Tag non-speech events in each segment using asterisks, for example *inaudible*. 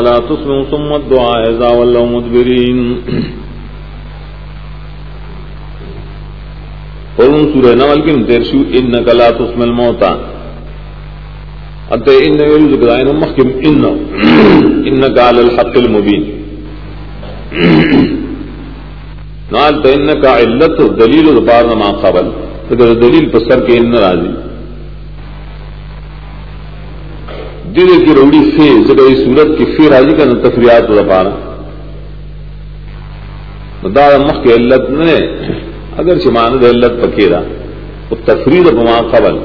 ولا تسمع ثم الدعاء اذا ولوا مدبرين. قرون سورہ نمل کی تیرشو انك لا تسمع الموتى. انت ان يريد بذين محكم ان انك على الحق المبين. نال تو انك علت دلیل بار ما قبل تو دلیل پسر کے ان راضی دل کی روڑی فی جب اس صورت کی فی راضی کا تفریات پارا دار مخ کے علت نے اگر چمان علت پکیرا وہ تفرید بما قبل۔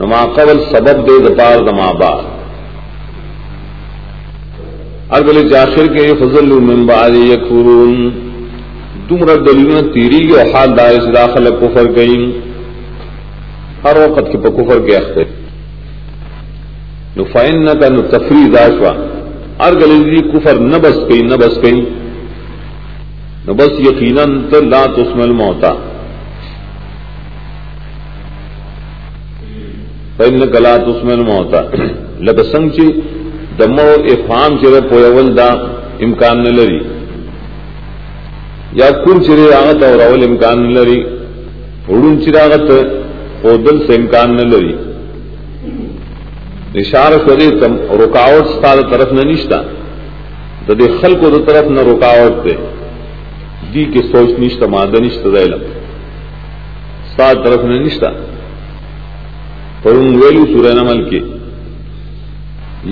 نما قبل سبب دے دپار دما بار اگلے جاخر کے فضل من بعد یکفرون۔ تم رد دلیل تیری کے حال دائے سے داخل کفر گئی ہر وقت کے پکفر کے اختر۔ نو فائن نہ کا نو تفریح داشوا ار گلی کفر نہ بس گئی نہ بس گئی نو بس یقیناً تو لا تسمل موتا فائن کا لا تسمل موتا لگ سنگ چی دمو افام چرے پویول دا امکان نہ لری۔ یا کور چرے آغت اور اول امکان نہ لری۔ اڑون چراغت او دل سے امکان نہ لری۔ اشارہ کو دے رکاوٹ ستاد طرف نہ نشتا تو دے خل کو دو طرف نہ رکاوٹ دے دی کے سوچ نشتا مادہ نشتا دے لم ستاد طرف نہ نشتا پر ان ویلو سورہ نمل کے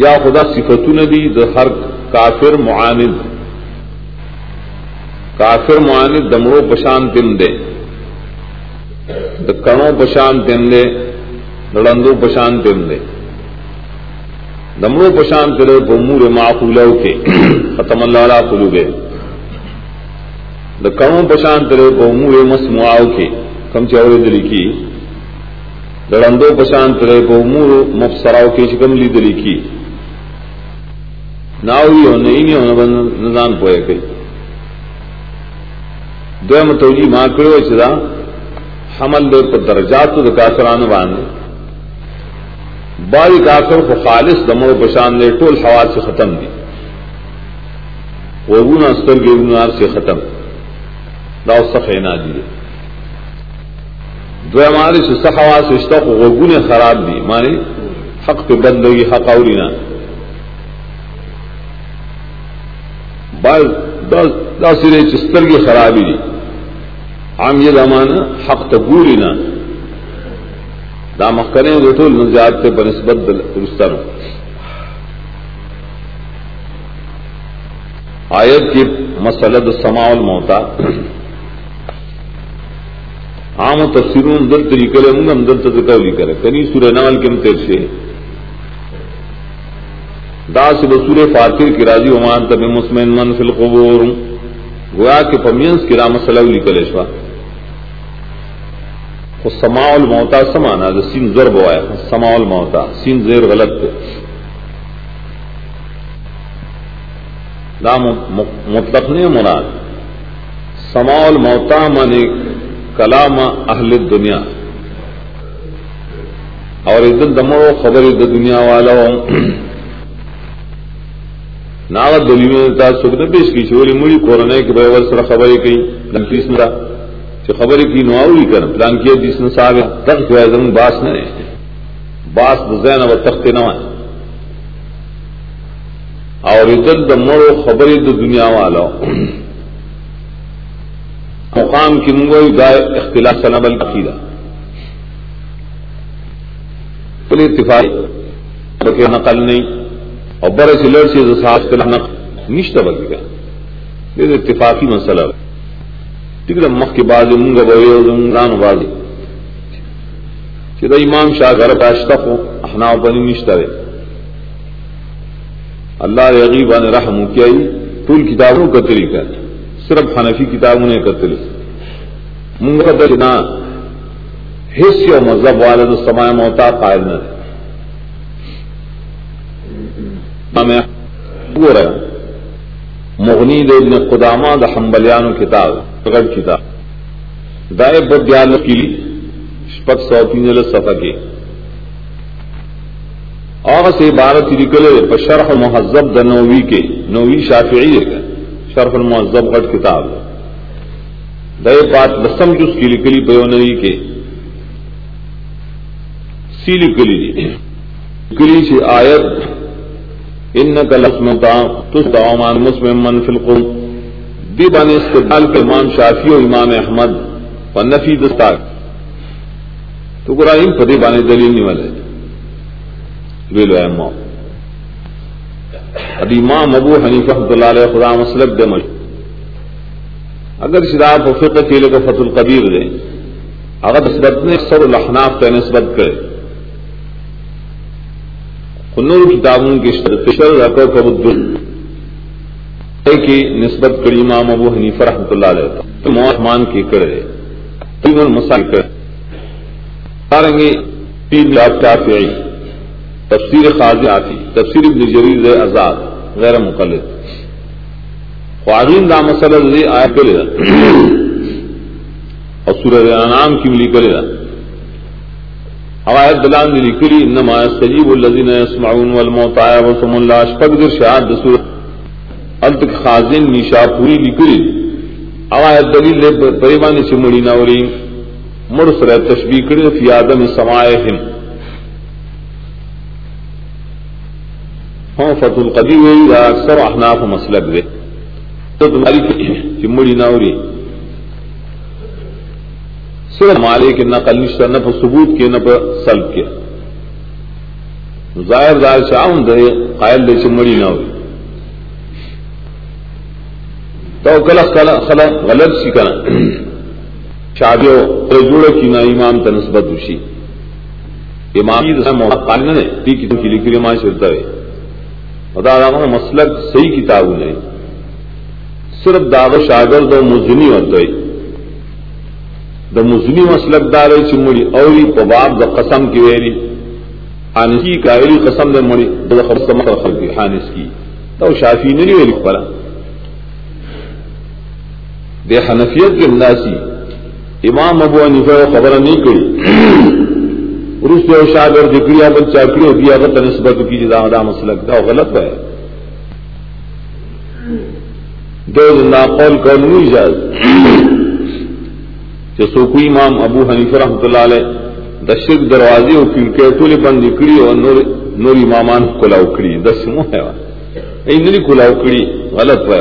یا خدا صفتو ندی دو ہر کافر معاند. کافر معاند دمڑو پشان تم دے کنوں پشان تم دے لڑندو پشان تم دے دمڑو پشان کرے بمور معقولو کے۔ ختم اللہ علیہ قلوب۔ دا کمو پشان کرے بمور مسموعاو کے۔ کم چاوری دلی کی۔ لڑندو پشان کرے بمور مفسراو کے شکم لی دلی کی۔ ناوی ہونے ہی نہیں ہونا نظام پوئے کئی دو متوجی ماں کرو چدا حمل دے پر درجات تو کافران باندھے باری کافر کو خالص دمڑ پشان دے ٹول حواد سے ختم دی۔ وگون استر کے گنار سے ختم۔ دا سخینا دیے جی۔ دو ہمارے سے سخوا سے اشتہ کو وگون خراب دی۔ مانی حق پہ بندگی حق اوری نا۔ دا سرے چستر کی خرابی دی۔ عام یہ زمانہ حق تبوری نا۔ دا مخکرے دو ټول نزیات ته بنسبت درستانو آیت کی مسئلہ د سماع الموتا۔ عام تفسیرون در طریقے لے منگم در تذکولی کرے کنی سورہ نال کے متر سے۔ دا سے بسور فاتر کی راضی ومان تب مسمن من فی القبور۔ گویا کہ پمینس کی رام را مسئلہ لکھلے شوا سما الموتا سمانا جو سین زر بوایا سما الموتا سین زیر غلط دے دا مطلق نہیں مراد۔ سما الموتا من کلام اہل دنیا اور عزت دمو خبر عزت دنیا والا ناغت دلی میں سکھ نے پیش کی چوری مڑی کورونا کے بے سر خبریں کہیں لمپیس میرا چې خبرې کی نو اوري کړه پلان کې د اسن صاحب تک جو زمون باس نه باس د زین او تخت نه وای او رجل د مړو خبرې د دنیا والو مقام کې موږ دا اختلاف سره بل عقیده په اتفاق پکې نقل نه او بر چې لړ شي د صاحب کله نقل نشته وګړه دې اتفاقی مسله ٹھیک ہے مخ کے بعد منگا بوان باز کہ امام شاہ گھر پاشتہ ہو احنا بنی نشتہ رہے اللہ عغیب نے رحم کیا ٹول کتابوں کا طریقہ صرف حنفی کتابوں نے کا طریقہ منگا درنا حص اور مذہب والے تو سمایا موتا قائل نہ میں مغنی دے نے قدامہ دا حنبلیانو کتاب۔ غټ کتاب دای په دیال کی شپږ سو تین له صفه کې اور سے عبارت نکلے شرح مہذب د نووی کے۔ نووی شافعی ہے۔ شرف المہذب غٹ کتاب دے بات لسم جس کی لکلی پیونری کے۔ سی لکلی جی۔ لکلی سے جی آیت ان کا لسمتا تس دعوان مسلم من فلقم دی بان استقبال کے امام شافی و امام احمد و نفی دستاک تو قرآن فدی بانے دلیل نہیں والے ویلو امام. اب امام ابو حنیف رحمۃ اللہ علیہ خدا مسلک دے مش اگر شراب و فقہ کے لیے فت القدیر دے، اگر نسبت نے سر الحناف کا نسبت کرے. کنور کتابوں کی شرط شر رقو کبد کی نسبت کری امام ابو حنیف رحمۃ اللہ علیہ محمان کی کرے تین مسائل کرے تین لاکھ کافی آئی تفسیر خاض آتی، تفسیر ابن جریر آزاد غیر مقلد۔ خواہین دا مسئلہ رضی آیا کرے دا اور سورہ انعام کی ملی کرے دا حوایت دلان دی لکری انما سجیب الذین یسمعون والموت آیا وسم اللہ، اشفق در شہاد دا سورہ۔ التک خازن نیشا پوری لکری حوایت دلیل لے پریبانی چمڑی نوری مرسل تشبیہ کری فی آدم سمائہم ہوں فت القدی ہوئی اکثر احناف مسلک دے. تو تمہاری چمڑی نہ ہو صرف مالے کے نقل نشتہ، نہ ثبوت کے نہ سلب کے ظاہر ظاہر شاہ دے، قائل دے چمڑی نہ ہوئی تو کل خلا غلط سی کرنا شادیو جوڑ کی نہ امام تنسبت اسی امام قالن نے ٹی کی لکھی ماں شرتا ہے خدا مسلک صحیح کتاب نہیں صرف داغ شاگر دو مزنی ہوتے دا مزنی مسلک دار چمڑی اوری پباب دا قسم کی ویری حانسی کا ایلی قسم دے مڑی دا قسم کی حانس کی. تو شافی نے نہیں ویلی پڑا دے حنفیت کے انداسی امام ابو انیفہ خبر نہیں کری۔ روس نے شاگر ذکری بل چاکری ہوتی ہے اگر نسبت کی جدا دا مسلک دا غلط ہے دو زندہ قول قول نہیں جائز کہ سو امام ابو حنیف رحمۃ اللہ علیہ دشک دروازے اور کھڑکے ٹولے بند نکڑی اور نور نور امامان کھلا اکڑی دس منہ ہے نہیں کھلا اکڑی غلط ہے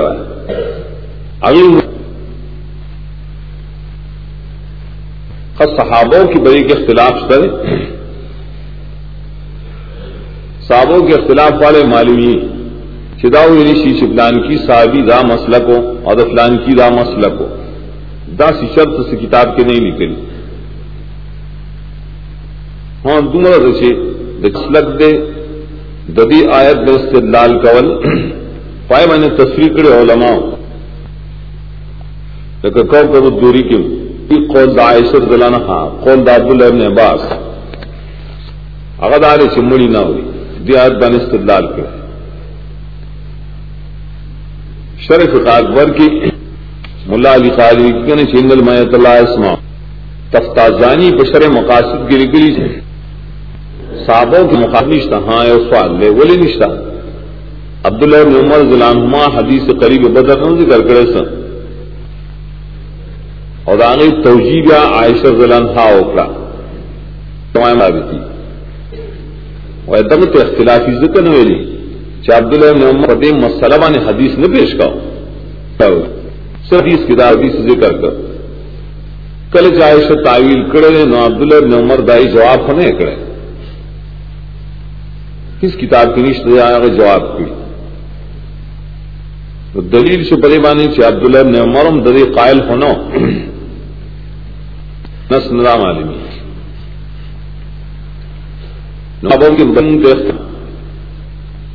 اگر صحابوں کی بڑی کے اختلاف کرے صحابوں کے اختلاف والے معلومی چداؤ شی شفلان کی، صحابی دا مسئلہ کو اور افلان کی دا مسئلہ کو دا سی شرط سے کتاب کے نہیں نکلی۔ ہاں دمر رسے دسلک دے ددی آیت میں استدلال کول۔ پائے میں نے تصویر کرے علماء۔ لیکن کو کب دوری کی قول دا عائشر زلانہ ہاں قول دا عبداللہ ابن عباس۔ اغدار چمڑی نہ ہوئی دیات بن استدلال کے شرف اکبر کی ملا علی قاری نے چینگل میت اللہ اسما تفتازانی بشر مقاصد کی نکلی سے۔ صحابوں کے مقابل نشتہ ہاں سوال لے، ولی نشتہ۔ عبداللہ بن عمر ضلع حدیث قریب بدر نہ ذکر کرے سن۔ اور آگے توجیبہ عائشہ ضلع ہا اوکڑا تمام آگے تھی وہ دم تو اختلافی ذکر نہ ویلی چاہ عبداللہ نے عمر قدیم مسلمہ نے حدیث نہ پیش کا صرف حدیث کتاب حدیث ذکر کر۔ کل چاہے سے تعویل کرے نو عبداللہ نے عمر دائی جواب ہونے کرے۔ کس کتاب کی نشت آیا جواب کی۔ تو دلیل سے بڑے بانی چاہے عبداللہ نے عمر دری قائل ہونا۔ نس نظام عالمی نبوں کے بند کے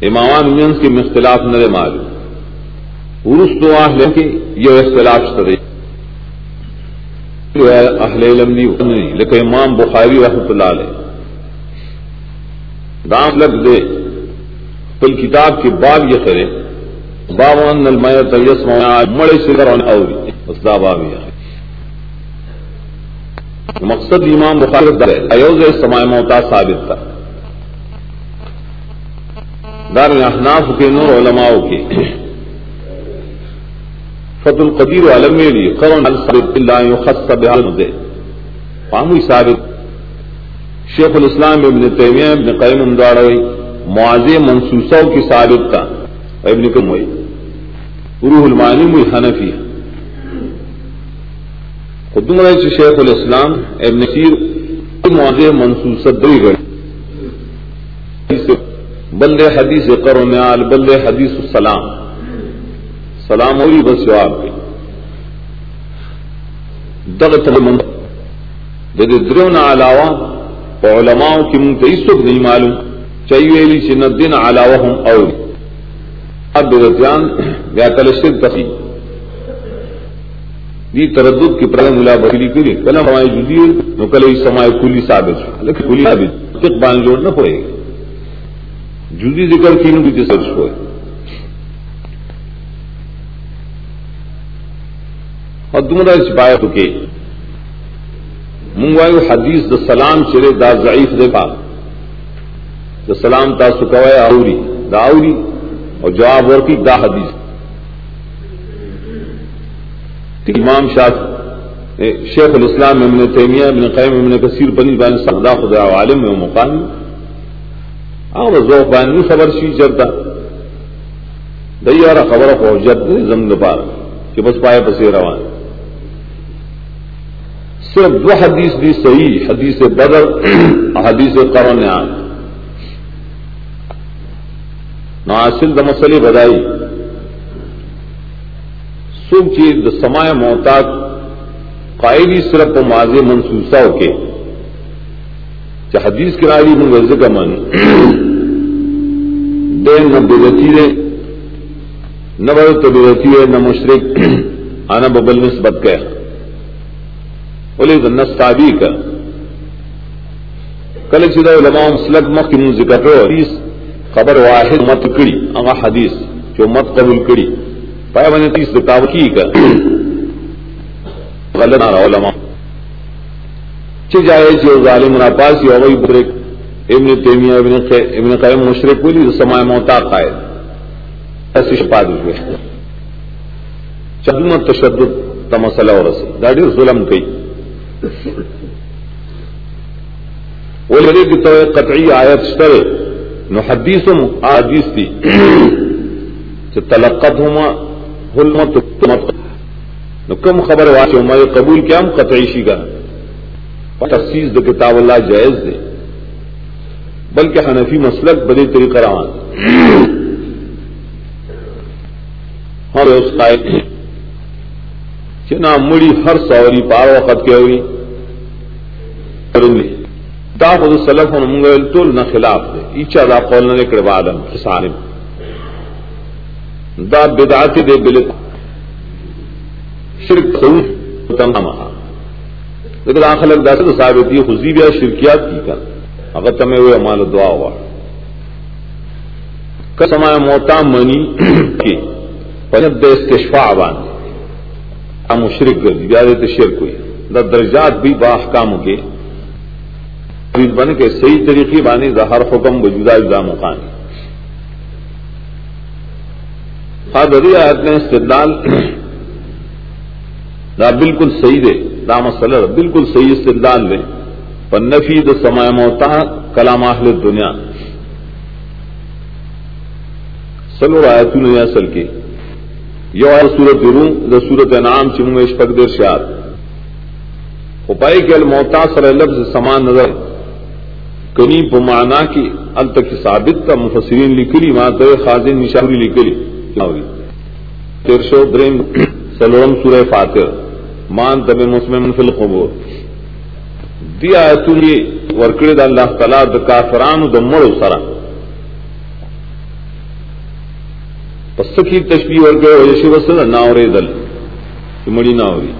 امامان مینس کے اختلاف نرے معلوم عرس تو آہ کے یہ اختلاف کرے سرے اہل علم نہیں لیکن امام بخاری رحمت اللہ علیہ۔ دام لگ دے کل کتاب کے باب یہ کرے۔ بابان المیا تیس مڑے سے کرون اوری اس دا باب یہ مقصد امام بخاری ایوز سمائے موتا ثابت تھا۔ دار احناف کے نور علماء کے۔ فت القدیر عالم میری قرن اللہ خط دے فاموی ثابت۔ شیخ الاسلام ابن تیمیہ، ابن قیم امداروئی معاذ منسوسوں کی ثابت کا ابن کم ہوئی روح المعانی میں حنفی خدم رہے شیخ الاسلام ابن سیر معاذ منسوست دری گڑھ بلے حدیث کرو نیال بلے حدیث السلام۔ سلام ہوئی بس جواب کی۔ دغ تلمن جد درون علاوہ علماء کی منتعس نہیں معلوم۔ چاہیے لی چن دن علاوہ ہم اور۔ اب بدتیان یا تلشر تفی دی تردد کی پرگم ملا بخلی کری. کلم ہماری جدی نو کل سمائے کلی ثابت شو. لیکن کلی ثابت تک بان جوڑ نہ پڑے. جدی ذکر کی نو کی سرچ ہوئے. اور تمہارا اس پایا تو کہ منگوائے حدیث دا سلام چرے دا ضعیف دے پا دا سلام تا سکوائے آوری. دا آوری اور جواب اور کی دا حدیث. امام شاہ شیخ الاسلام ابن تیمیہ، ابن قیم، ابن کثیر، بنی بان سخدا خدا عالم و مقام. اور ذوق بانی خبر شی چلتا دئی خبر کو جب زم پار. کہ بس پائے پسے روان. صرف دو حدیث بھی صحیح، حدیث بدر *clears throat* حدیث کرن ناصل د مسئلے بدائی سب چیز سمائے محتاط قائدی صرف و ماضی منسوسا ہو کے۔ چاہ حدیث کی رائے منگز کا من دے نہ بےلتی ہے، نہ بڑے تو بےلتی ہے، نہ مشرق آنا ببل نسبت کا بولے تو نستابی کا۔ کل سیدھا علماء مسلک مخ کی ذکر کرو حدیث خبر واحد مت کڑی اما حدیث جو مت قبول کڑی پایا بنے تیس رکاوٹ کا غلط نہ علماء۔ چ جائے جو ظالم ناپاس یا وہی بریک ابن تیمیہ، ابن ابن قیم مشرق ولی سمائے موتا قائد۔ ایسی شپاد ہوئے چدم تشدد تا مسئلہ اور رسی داڑی ظلم کئی۔ وہ لگے کہ تو قطعی آیت شترے۔ نو حدیثم آدیث تھی کہ کم خبر واچے ہمارے قبول کیا ہم؟ قطعی شی کا تفصیل دو کتاب اللہ جائز دے. بلکہ حنفی مسلک بڑے طریقہ روان. ہر اس قائد چنا مڑی ہر سوری پار وقت کے ہوئی. دا خود سلف اور منگل تول نہ خلاف دے. ایچا دا قول نہ نکڑ بعدم حسانم دا بدعات دے بلت. شرک سوچ تمام لیکن آخر لگ داسے تو ثابت خزی بھی شرکیات کی کر. اگر تمہیں ہوئے مال دعا ہوا. کسما موتا منی کی؟ پنب دے استشفا بان مشرق گردی بیادے تو شرک ہوئی. دا درجات بھی با احکام کے. بن کے صحیح طریقے بانی دا ہر حکم بجودا جدا مقام ہاں دری آیت نے استدلال دا بالکل صحیح دے، دا مسئلہ بالکل صحیح استدلال لیں پر نفی د سما موتا کلام اہل دنیا سلو آیت نے اصل کے یو سورت رو د سورت انعام چمو اشفق در شاد۔ اپائی کے الموتا سر لفظ سمان نظر کنی پمانا کی، ال تک ثابت کا مفسرین لکلی وہاں تو خاصن نشاوری لکلی۔ تیرشو درم سلورم سورہ فاتر مان تب مسلم فل قبور دیا تھی ورکڑی دا اللہ تعالی د کافرانو د مړو سره پس کی تشبیه ورکړو او شی وسره دل چې مړی ناوري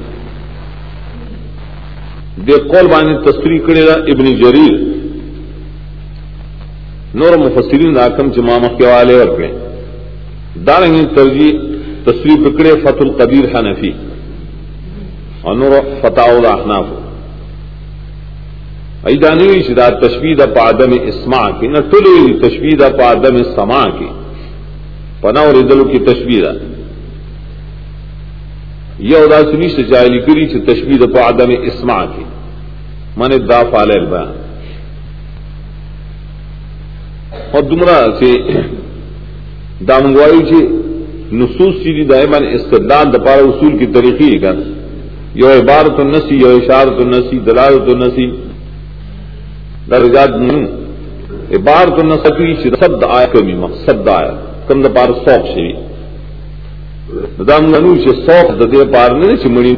د قول باندې تصریح کړی دا ابن جریر۔ نور مفسرین حکم چې ما مخکې والے ورکړي دا رنګ ترجیح تصریح کړی فتح القدیر حنفی. انور فتح الاحناف. ایدانی شدا تشوید پادم اسما کی، نہ ٹلی تشوید پادم سما کی. پنا اور ادلو کی تشویر یہ اداسنی سے جائلی کری سے تشوید پادم اسما کی. من دا فال بیان اور دمرا سے دامنگوائی سے نصوص سیدھی دائمان استدلال دپارا اصول کی طریقی کا یو عبارت النسی یو اشارت النسی دلالت النسی درجات نہیں عبارت النسی سب دا آیا کمی مقصد دا آیا کم دپار سوق شوی. دام ننو چې سوق د دې پار نه چې مړی.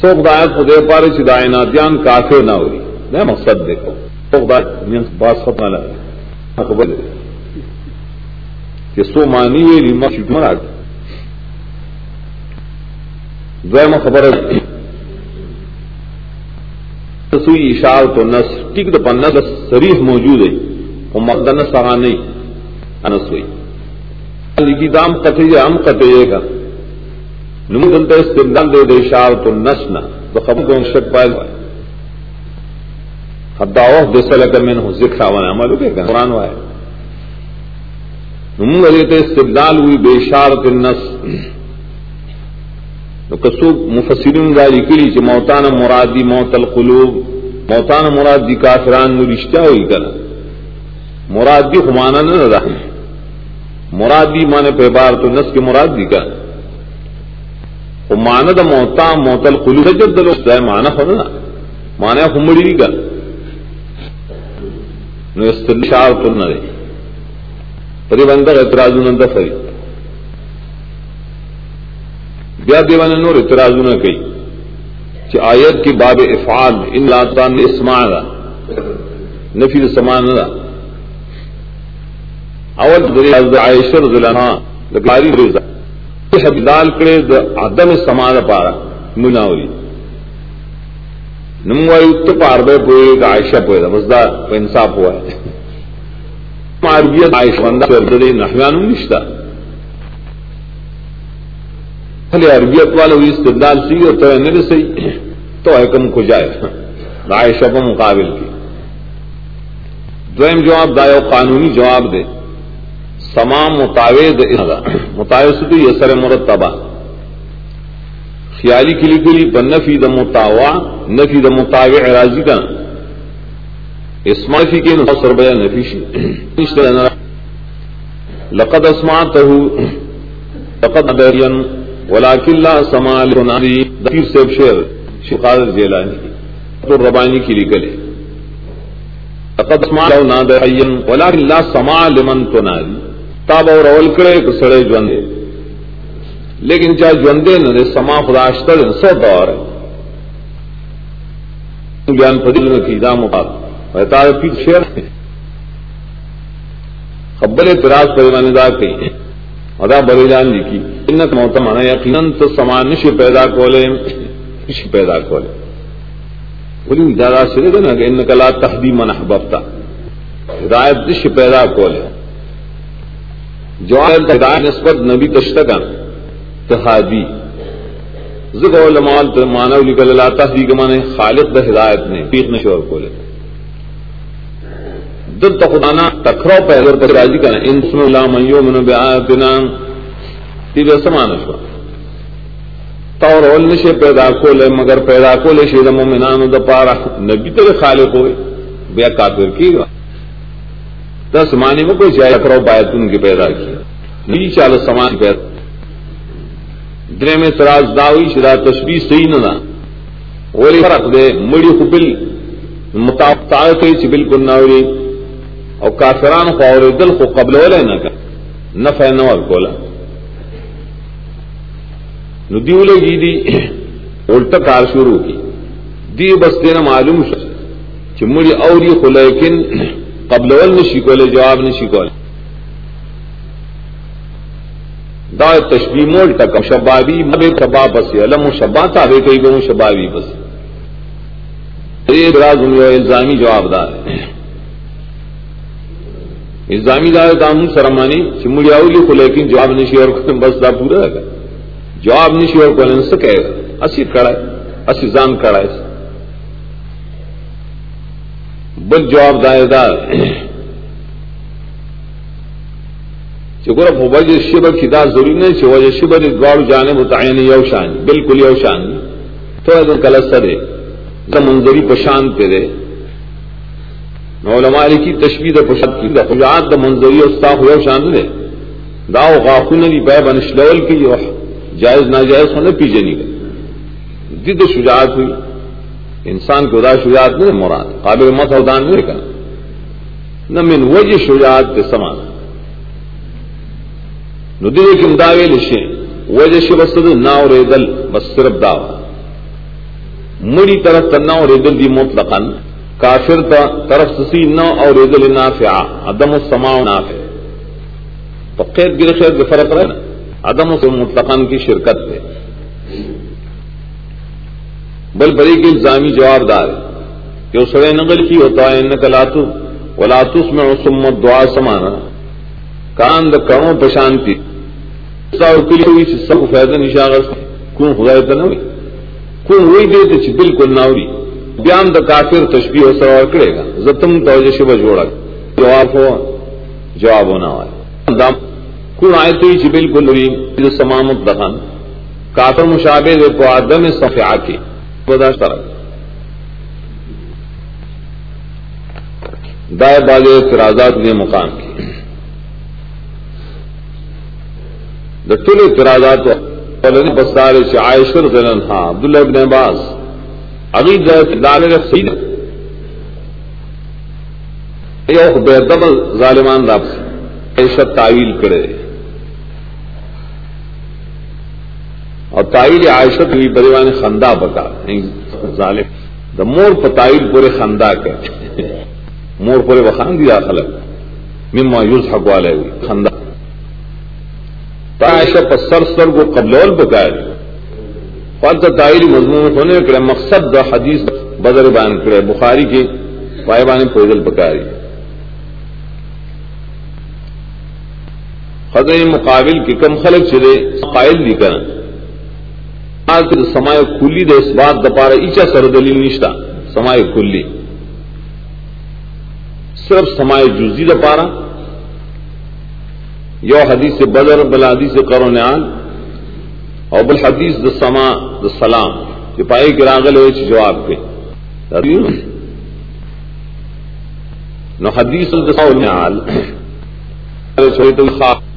سوق د آیت په دې پار چې د عیناتیان کافر نه وي دا مقصد دی. سوق دا آیا مینس یعنی باس ختمه نه خبر کہ سو مانی ویلی مخشی مراد. دویم خبر سوئی اشار تو نس ٹک دا پنس سریح موجود ہے. وہ مقدن سہا نہیں. انس ہوئی. لگی دام قطعی ہم قطعی کا نمو دلتا استدلال دے دے اشار تو نس نہ تو خبر کو شک پائل ہوئے. حد دعوہ دے سلکر میں نے ذکر آوانا. عمل ہو گیا قرآن وائے استدلال ہوئی بے شارت النس کسو مفسرین داری کری چ موتان مرادی موت القلوب، موتان مرادی کافران نو رشتہ ہوئی کر مرادی خمانا نہ رہا مرادی مانے پہ بار تو نس کے مرادی کا۔ وہ ماند موتا، موت القلوب جب دلو ہے مانا ہونا مانا خمڑی کا۔ نو استشار تو نہ رہے پری بندر اعتراض دفری بیا دیوان نور اعتراض نہ کئی کہ آیت کی باب افعال، ان لاتان نے اسمان نفی سمان دا اول دریاز دا عائشہ رضی اللہ عنہ لکاری رضا حبدال کرے دا عدم سمان پارا مناوری نموائی اتو پار بے پوئے دا عائشہ پوئے دا بس دا انصاف ہوا ہے عربیت عائش بندہ دے نشتا خلی عربیت والا ہوئی استدلال سی اور تو نہیں سی تو حکم کو جائے عائشہ کو مقابل کی۔ دویم جواب دائے قانونی جواب دے۔ سمام متاوید متاوید سے تو یہ سر مرتبہ۔ خیالی کلی کلی پر نفی دا متاوا نفی دا متاوع راضی کا اسماعی کے نصر بیا نفیشی لقد اسمعته، لقد ادريان ولكن لا سمع لنادي دفیر سیب شیر شقاد الجیلانی تو ربانی کی لکلے لقد اسمع لو نادى حيا ولكن لا سمع لمن تنادي تاب اور اول کرے کہ سڑے جوندے۔ لیکن چاہے جوندے نہ سما خدا اشتر سو دور بیان فضیل نے کی دام مقابل۔ پیر شیر خبر اعتراض پر دا کئی ادا بڑی جان جی کی۔ انت موتم آنا یقیناً تو سمان نش پیدا کولے۔ نش پیدا کولے۔ بولی زیادہ سرے گا نا کہ ان کلا تحدی من احبابتا ہدایت نش پیدا کولے۔ جو ہدایت نسبت نبی تشتگا۔ تحادی ذکر علماء مانو لکل اللہ تحدی کے مانے خالق دا ہدایت نے پیخ نشور کولے۔ دل تو خدانا تکرو پیغر پر راضی کرنا انسن اللہ میو من بیاتنا تیجا سمان شوا تور اول نشے پیدا کولے، مگر پیدا کولے شید مومنانو دا پارا۔ نبی تر خالق ہوئے۔ بیا کافر کی گا۔ دا سمانی میں کوئی چاہے تکرو بایتن کی پیدا کی۔ نبی چال سمان پیدا۔ درے میں تراز داوی شدا تشبیح صحیح نہ ولی فرق دے، مڑی خبل مطابقات چی بالکل ناوری او کافران خو اور دل خو قبل ولا نه کا نفع نه ور کولا نو دیولے گی دی الٹا کار شروع کی. دی بس دینا معلوم شو چې مړي اوري خو لیکن قبل ول نشي کوله جواب نشي کوله دا تشبیه مول تک شبابی مبه تبا بس علم شبا تابع کوي ګو شبابی بس. یہ راز یو الزامی جواب دار. ہے الزامی دار دام سرمانی چمڑی کو لیکن جواب نشی اور بس دا پورا ہے۔ جواب نشی اور کو سکے اسی کڑا ہے اسی زان کڑا ہے بل جواب دائر دار چکر وجہ شبر کی دا ضروری نہیں چھ وجہ شبر دوار جانے متعین یوشان بالکل یوشان تو ادھر کلس دے منظری پشان پہ دے۔ علماء کی تشبیح دا پشت کی. دا خجات دا منظری استاف یوشان دے. داو غاخون دی، بے بنش لول کی جو جائز، ناجائز ہونے پیجے نہیں گئے دی شجاعت ہوئی. انسان کو دا شجاعت نہیں مراد. قابل مت اودان نہیں کہا نہ من وجہ شجاعت کے سمان ندی کم داوے لشے وجہ سے بس نہ اور دل بس صرف داوا مڑی طرف نہ اور دل دی مطلقاً. کافر تا طرف سسی نہ اور دل نافع، عدم السماع نافع. تو قید گر خیر کے فرق رہے نا؟ عدم سے مطلقاً کی شرکت ہے بل بری کی الزامی جواب دار کہ اس نے نقل کی ہوتا ہے ان کلاتو ولاتس میں سمت دعا سمانا. کان د کڑوں پشانتی سب فیض نشاغ کون خدا نہ ہوئی کون وہی دے تو بالکل نہ ہوئی بیان د کافر تشبیح ہو سوال کرے گا۔ زتم توجہ شبہ جوڑا۔ جواب ہو جواب ہونا ہوا۔ کون آئے تو یہ بالکل ہوئی۔ سمامت دخان کافر مشابے دے تو آدم صفحہ کی۔ برداشت طرح دائیں بازے اعتراضات نے مقام کی۔ دل اعتراضات بسار سے عائشر زلن ہاں عبداللہ ابن عباس۔ اگی دال سید. بے دبل ظالمان رب عیشت تعویل کرے. اور تعویل عائشت بھی بریوان خندہ بتا ظالم. دا مور پتائل پورے خندہ کے مور پورے بخان دیا خلق. مما یوز حق والے خندہ. عائشہ پر سر سر کو قبلول بکائے فالت تائری مضمون ہونے کرے، مقصد دا حدیث بدر بیان کرے، بخاری کے پائبان پیدل پکاری۔ خدر مقابل کے کم خلق چلے قائل دی کر سمائے کھلی دے، اس بات دپارا ایچا سر دلیل نشتا، سمائے کھلی۔ صرف سمائے جزی دپارا یو حدیث بدر، بل حدیث کرو نیان اور بل حدیث د سما د سلام کہ پائے کے راغل ہوئے جواب پہ نو حدیث نیال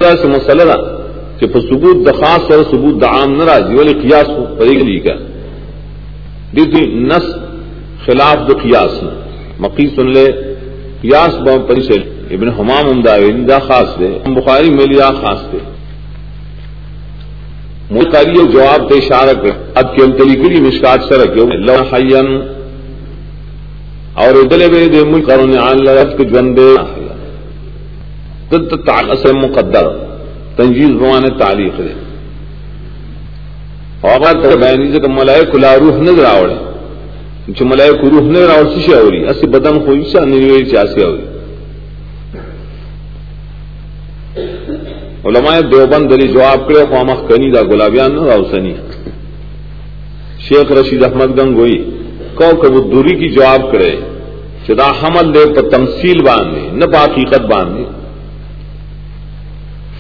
سے مسئلہ کہ پر ثبوت د خاص اور ثبوت د عام نہ راضی والے قیاس کو پڑے گی کا دیکھی نس خلاف د قیاس۔ مقی سن لے، قیاس بہت پری سے ابن حمام امداوی دا خاص دے۔ بخاری میلی دا خاص دے۔ ملکاری جواب تے اشارہ کر اب کے امتلی کری مشکات سے رکھے لو حین اور ادلے بے دے ملک کرنے آن لگت کے جون دے تد اثر مقدر۔ تنجیز بوانے تعلیق دے۔ اور اگر بیانی سے ملائے کلا روح نظر آوڑے۔ چھ ملائے کو روح نظر آوڑ سشے ہوری اسی بدن خوئی سے سا نیوئی چاسی ہوری علماء دیوبند دلی جواب کرے، خواہ کنی دا گلابیان نہ راوسنی شیخ رشید احمد گنگ ہوئی کو کبو دوری کی جواب کرے چدا حمل دے پر تمثیل باندھے نہ حقیقت باندھے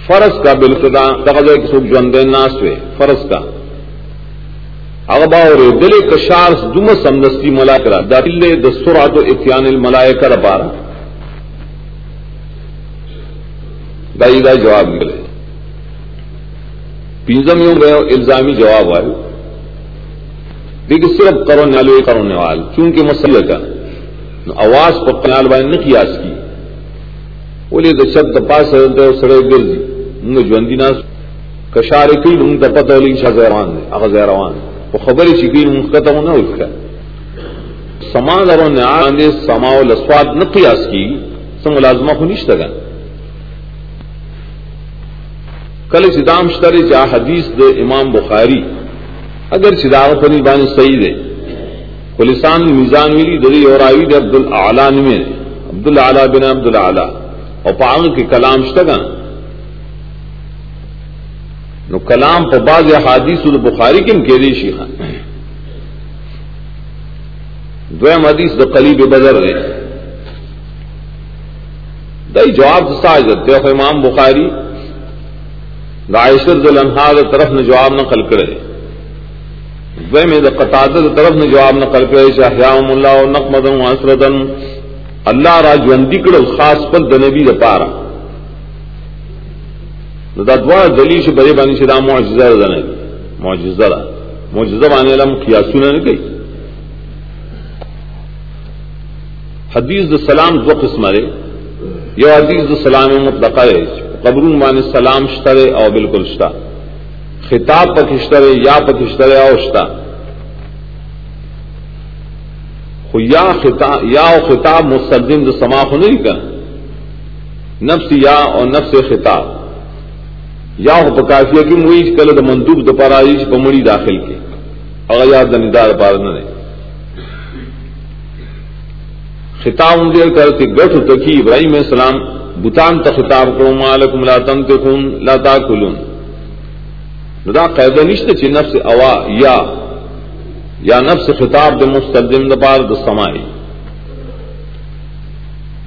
فرض کا بالخدا تغذے کے سکھ جو ناس ہوئے، فرض کا. اغبا اور دل کشار دم سمدستی ملا کرا دل دستورات و اتیان الملائے کر پارا دائی جواب نکلے پیزم یوں گئے الزامی جواب آئے۔ دیکھ صرف کرو نالو کرو نوال چونکہ مسئلہ کا آواز پر کنال بائی نے قیاس کی۔ بولے تو شب پاس سڑے گر دی منگ جوندی ناس۔ کشار کئی منگ تا پتہ ولی شاہ زیروان دے اغا زیروان وہ خبر چکی منگ کتا ہونا اس کا سما درو نے سما و لسواد نہ قیاس کی۔ سم ملازمہ کو نشتا گا کل سدام شتر جا حدیث دے امام بخاری۔ اگر سداغ پنی بان صحیح دے۔ پولیسان میزان ملی دری اور آئی دے عبد العلا میں عبد العلا بن عبد العلا اور پانگ کے کلام شتگا نو کلام پہ باز حادیث بخاری کم کے دی شیخا دویم حدیث دا قلیب بدر دے۔ جواب تے امام بخاری۔ رائشر ذلحا طرف نے جواب نقل کرے وہ میں قطع طرف نے جواب نقل کرے شاہیام اللہ و نقمد حسرتن اللہ راجوندی کڑو خاص پل دنبی دپارا ددوا دلی سے بڑے بانی سے دام معجزہ دنے۔ معجزہ دا۔ معجزہ بانے علم کیا سنے نہیں گئی حدیث د سلام دو قسم رے یو حدیث د سلام مطلق ہے قبرون مان سلام شترے او بالکل شتا. خطاب پکشترے یا پکشترے او شتا. خو یا خطاب یا او خطاب مستلزم د سما خو نہیں کر نفس یا اور نفس خطاب. یا ہو پکافیہ کی مویج کل د مندوب د پرائش پمڑی داخل کے اگر یا دندار پار نہ خطاب دیر کر کے گٹھ تکی ابراہیم السلام بتان تا خطاب کرو مالکم لا تنتقون لا تاکلون. دا قید نشتے چی نفس اوا یا یا نفس خطاب دے مستقدم دا پار دا سمائی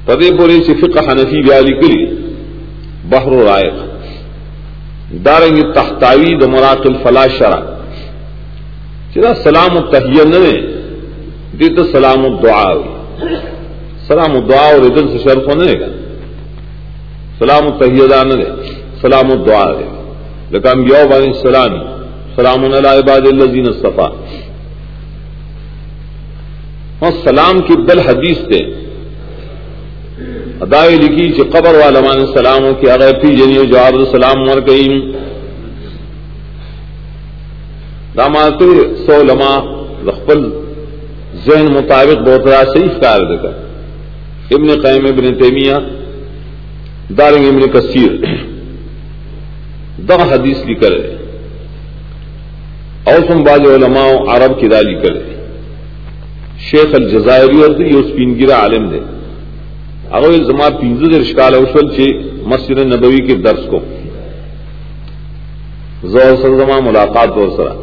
پدے پوری سی فقہ حنفی بیالی کلی بحر و رائق دارنگی تحتاوی دا مراقل فلا شرع. چرا سلام التحیہ نوے دیتا سلام الدعاوی سلام دعا اور ادھر سے شرف ہونے گا سلام تحیدہ دے، سلام دعا دے۔ لیکن یو بانی سلامی سلام عباد الزین صفا ہاں، اور سلام کی بل حدیث دے۔ ادائے لکھی کہ قبر والا مان سلام کی اغیفی جنی جواب سلام مر گئی دامات سو لما رخبل ذہن مطابق بہت صحیح کار دے کر۔ ابن قیم ابن تیمیہ دارنگ ابن کثیر دا حدیث لی کرے۔ اوسم باز علماء عرب کی دالی کرے۔ شیخ الجزائری اور یہ اس پین گرا عالم دے۔ اگر زما پینزو در شکال اوشل چے مسجد نبوی کے درس کو۔ زور سر زما ملاقات دور سرا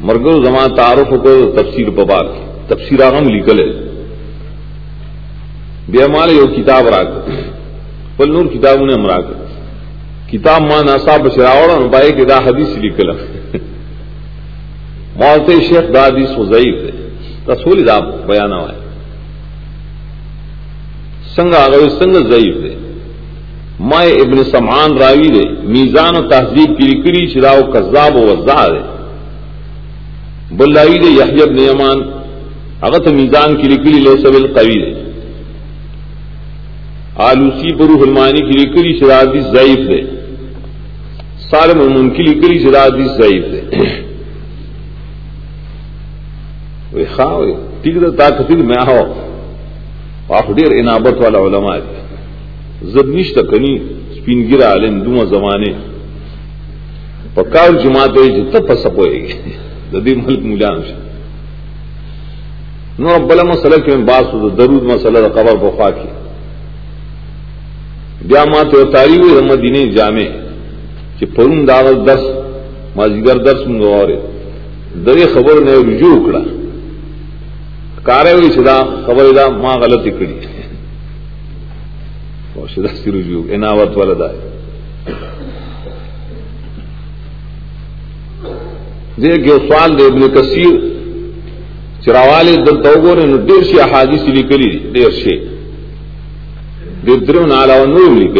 مرگر زما تعارف کو تفسیر پبار کی۔ تفسیر آغم لیکل ہے بیا مال یو کتاب راک پل نور کتاب نے امراک کتاب ماں ناسا بشراوڑ بائے کہ دا حدیث لکھل *laughs* مولتے شیخ دا حدیث و ضعیف ہے رسول دا بیان ہے سنگ آگے سنگ ضعیف ہے مائے ابن سمان راوی دے میزان و تہذیب کی لکڑی چراؤ کذاب و وزا دے بلائی دے یحیب نیمان اغت میزان کی لکڑی لے سبل قوی دے آلوسی پر حلمانی کی لکڑی شرادی ضعیف ہے سارے ممن کی لکڑی شرادی ضعیف ہے ٹھیک ہے طاقت میں آؤ آپ ڈیر انابت والا علماء زبنیش کنی، سپین گرا عالم دو زمانے۔ پکاؤ جماعت ہوئی جی، جتنا پسپ ہوئے۔ گی ددی ملک ملان جی۔ نو، بلا مسئلہ کہ میں بات درود مسئلہ قبر بخوا کی۔ بیا ما ته تاری وی مدینه جامع، چې پرون دا درس مازیګر درس مونږ واره دغه خبر نه رجوع کړه. کارې وی چې دا خبر دا ما غلطی کړی او *laughs* شدا سی رجوع اناوت ولدا دې کې سوال دی ابن کثیر چراواله دلته وګورئ، نو ډیر شي احادیث لیکلي ډیر شي. د درو نه علاوه نور لیکلي